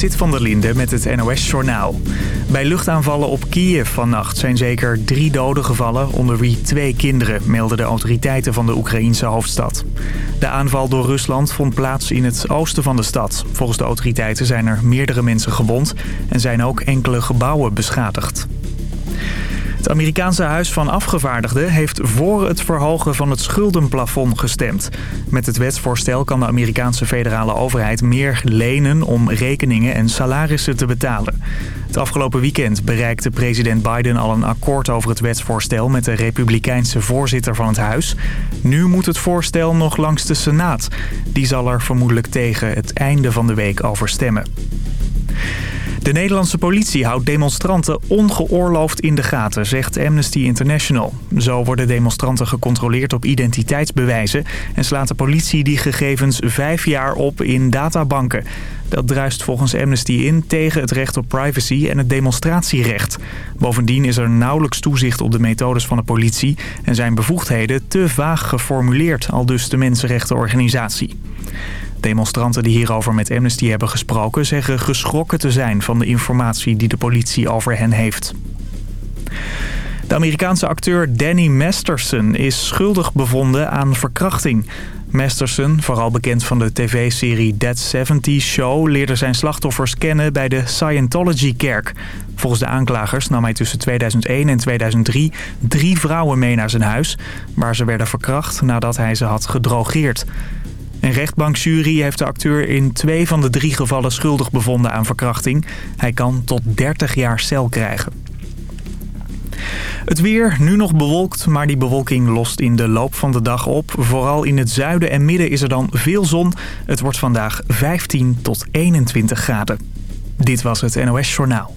Sit van der Linde met het NOS-journaal. Bij luchtaanvallen op Kiev vannacht zijn zeker drie doden gevallen... onder wie twee kinderen, melden de autoriteiten van de Oekraïense hoofdstad. De aanval door Rusland vond plaats in het oosten van de stad. Volgens de autoriteiten zijn er meerdere mensen gewond... en zijn ook enkele gebouwen beschadigd. Het Amerikaanse Huis van Afgevaardigden heeft voor het verhogen van het schuldenplafond gestemd. Met het wetsvoorstel kan de Amerikaanse federale overheid meer lenen om rekeningen en salarissen te betalen. Het afgelopen weekend bereikte president Biden al een akkoord over het wetsvoorstel met de republikeinse voorzitter van het huis. Nu moet het voorstel nog langs de Senaat. Die zal er vermoedelijk tegen het einde van de week over stemmen. De Nederlandse politie houdt demonstranten ongeoorloofd in de gaten, zegt Amnesty International. Zo worden demonstranten gecontroleerd op identiteitsbewijzen en slaat de politie die gegevens vijf jaar op in databanken. Dat druist volgens Amnesty in tegen het recht op privacy en het demonstratierecht. Bovendien is er nauwelijks toezicht op de methodes van de politie en zijn bevoegdheden te vaag geformuleerd, al dus de mensenrechtenorganisatie. Demonstranten die hierover met Amnesty hebben gesproken... zeggen geschrokken te zijn van de informatie die de politie over hen heeft. De Amerikaanse acteur Danny Masterson is schuldig bevonden aan verkrachting. Masterson, vooral bekend van de tv-serie Dead 70 Show... leerde zijn slachtoffers kennen bij de Scientology-kerk. Volgens de aanklagers nam hij tussen 2001 en 2003 drie vrouwen mee naar zijn huis... waar ze werden verkracht nadat hij ze had gedrogeerd. Een rechtbankjury heeft de acteur in twee van de drie gevallen schuldig bevonden aan verkrachting. Hij kan tot 30 jaar cel krijgen. Het weer, nu nog bewolkt, maar die bewolking lost in de loop van de dag op. Vooral in het zuiden en midden is er dan veel zon. Het wordt vandaag 15 tot 21 graden. Dit was het NOS Journaal.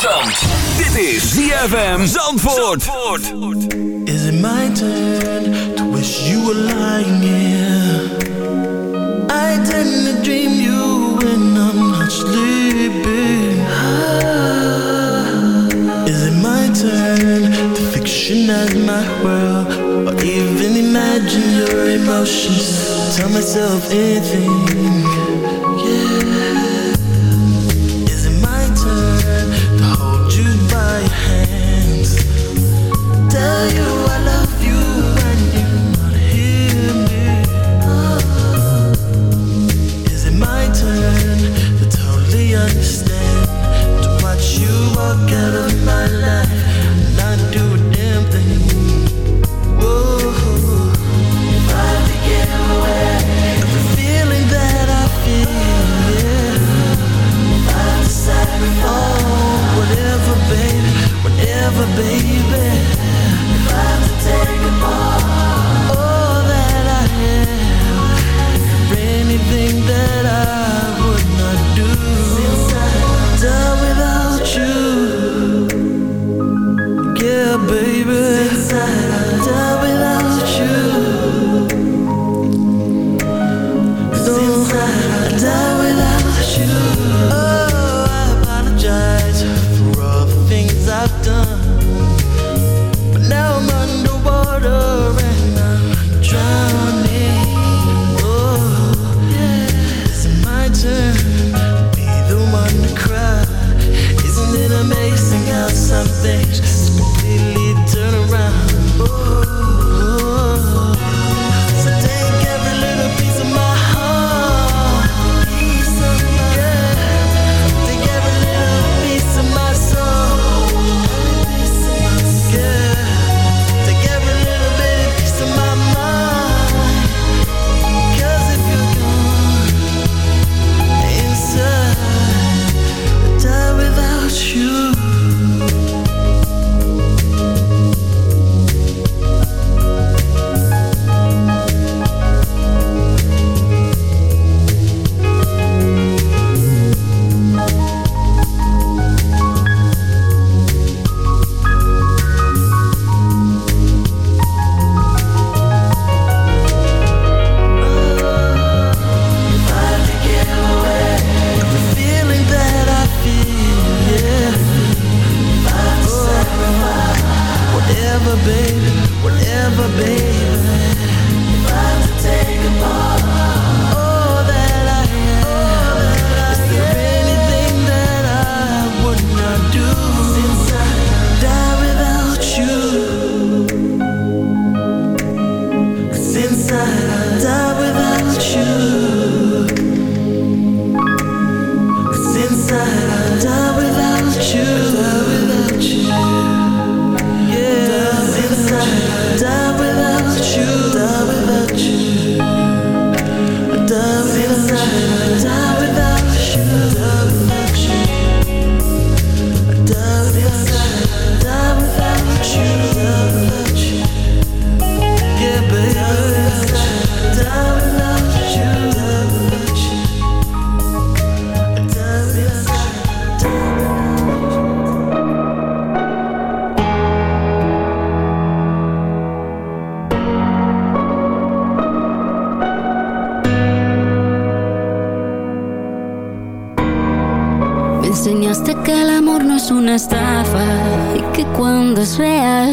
Dit is ZFM Zandvoort. Is it my turn to wish you were lying here? I tend to dream you when I'm not sleeping. Is it my turn to fictionize my world? Or even imagine your emotions? Tell myself anything.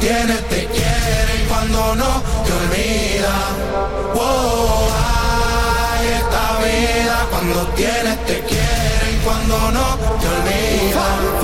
tienes te quiere y cuando no te olvida. Oh, ay, esta vida cuando tienes te quiere y cuando no te olvida.